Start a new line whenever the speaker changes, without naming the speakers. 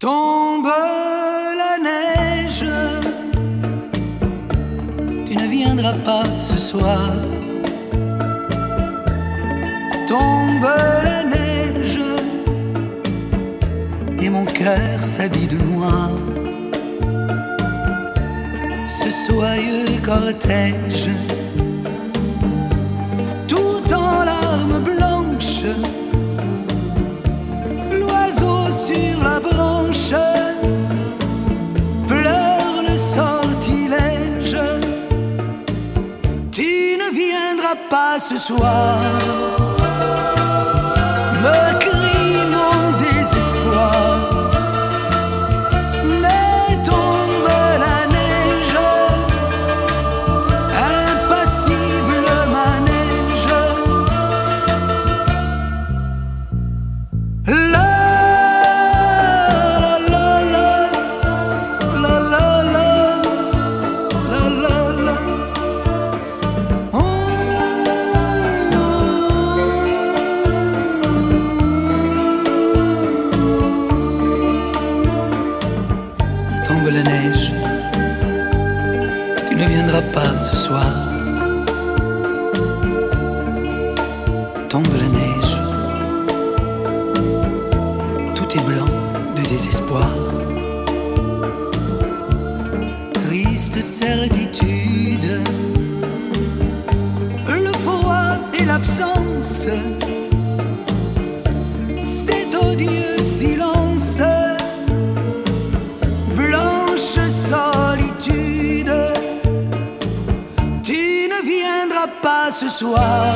Tombe la neige, tu ne viendras pas ce soir. Tombe la neige, et mon cœur s'habille de noir. Ce soyeux cortège, pas ce soir, viendras pas ce soir. Tombe la neige, tout est blanc de désespoir. Triste certitude, le froid et l'absence, cet odieux pas ce soir.